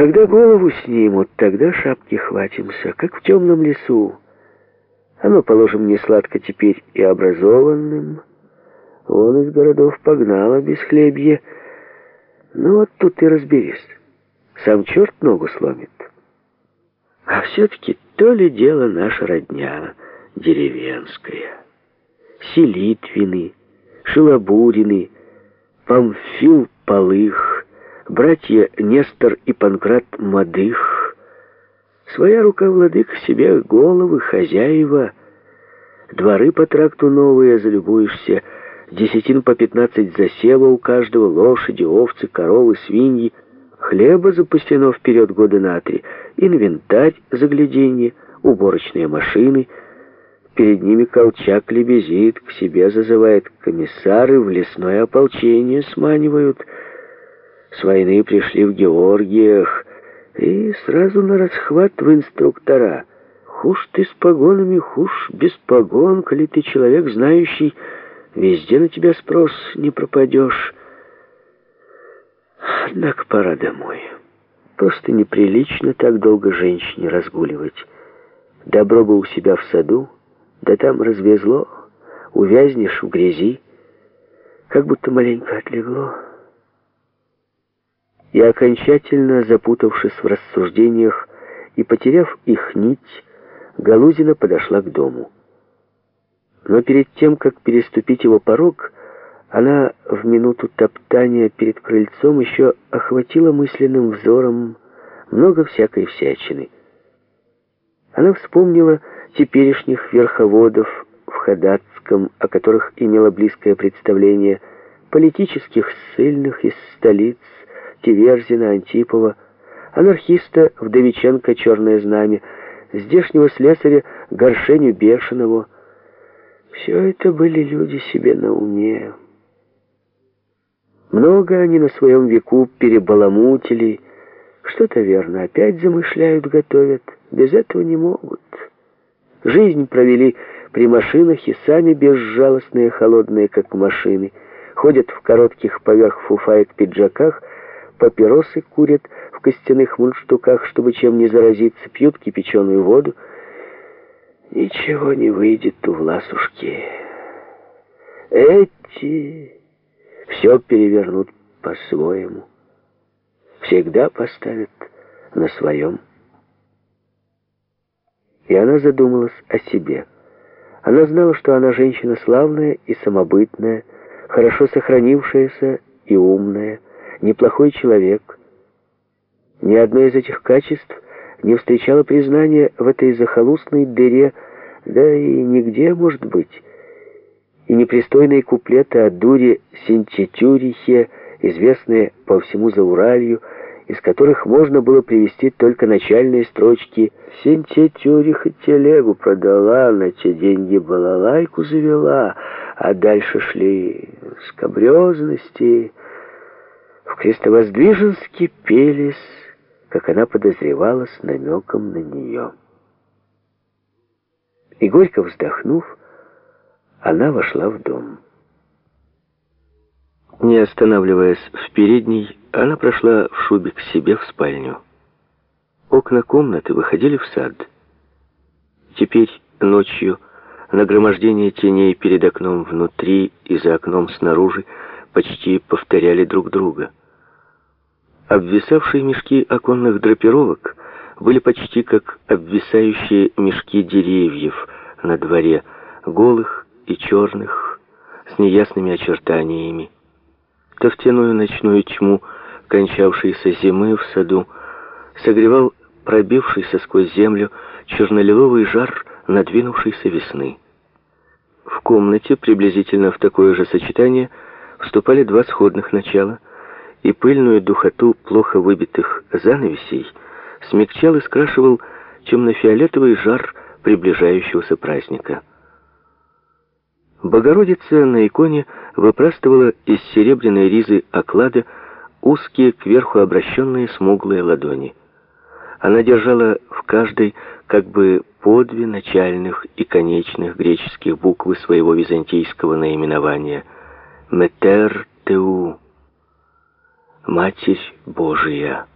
Когда голову снимут, тогда шапки хватимся, как в темном лесу. Оно, положим, не сладко теперь и образованным. Он из городов погнало без хлебья. Ну вот тут ты разберись. Сам черт ногу сломит. А все-таки то ли дело наша родня деревенская. Селитвины, Шилобурины, Памфил Полых, братья Нестор и Панкрат Мадых. Своя рука владык себе головы, хозяева. Дворы по тракту новые, залюбуешься. Десятин по пятнадцать засева у каждого, лошади, овцы, коровы, свиньи. Хлеба запасено вперед года на три. Инвентарь загляденье, уборочные машины. Перед ними Колчак лебезит, к себе зазывает комиссары, в лесное ополчение сманивают — с войны пришли в Георгиях и сразу на расхват в инструктора. Хуже ты с погонами, хуже без погон, коли ты человек знающий, везде на тебя спрос не пропадешь. Однако пора домой. Просто неприлично так долго женщине разгуливать. Добро бы у себя в саду, да там развезло, увязнешь в грязи, как будто маленько отлегло и, окончательно запутавшись в рассуждениях и потеряв их нить, Галузина подошла к дому. Но перед тем, как переступить его порог, она в минуту топтания перед крыльцом еще охватила мысленным взором много всякой всячины. Она вспомнила теперешних верховодов в Ходатском, о которых имела близкое представление, политических ссыльных из столиц, Тиверзина, Антипова, анархиста Вдовиченко «Черное знамя», здешнего слесаря Горшеню Бешеного. Все это были люди себе на уме. Много они на своем веку перебаламутили, что-то верно, опять замышляют, готовят, без этого не могут. Жизнь провели при машинах и сами безжалостные, холодные, как машины, ходят в коротких поверх фуфаек пиджаках, папиросы курят в костяных мундштуках, чтобы чем не заразиться, пьют кипяченую воду. Ничего не выйдет у Власушки. Эти все перевернут по-своему. Всегда поставят на своем. И она задумалась о себе. Она знала, что она женщина славная и самобытная, хорошо сохранившаяся и умная, неплохой человек. Ни одно из этих качеств не встречало признания в этой захолустной дыре, да и нигде, может быть. И непристойные куплеты о дуре Синтитюрихе, известные по всему Зауралью, из которых можно было привести только начальные строчки «Синтитюриха телегу продала, на те деньги балалайку завела», а дальше шли скобрезности, Крестовоздвиженске пелись, как она подозревала, с намеком на нее. И горько вздохнув, она вошла в дом. Не останавливаясь в передней, она прошла в шубе к себе в спальню. Окна комнаты выходили в сад. Теперь, ночью, нагромождение теней перед окном внутри и за окном снаружи почти повторяли друг друга. Обвисавшие мешки оконных драпировок были почти как обвисающие мешки деревьев на дворе, голых и черных, с неясными очертаниями. То в теную ночную тьму кончавшейся зимы в саду согревал пробившийся сквозь землю чернолиловый жар надвинувшейся весны. В комнате приблизительно в такое же сочетание вступали два сходных начала — и пыльную духоту плохо выбитых занавесей смягчал и скрашивал темно-фиолетовый жар приближающегося праздника. Богородица на иконе выпрастывала из серебряной ризы оклада узкие кверху обращенные смуглые ладони. Она держала в каждой как бы по две начальных и конечных греческих буквы своего византийского наименования «Метер Теу» Матерь Божия.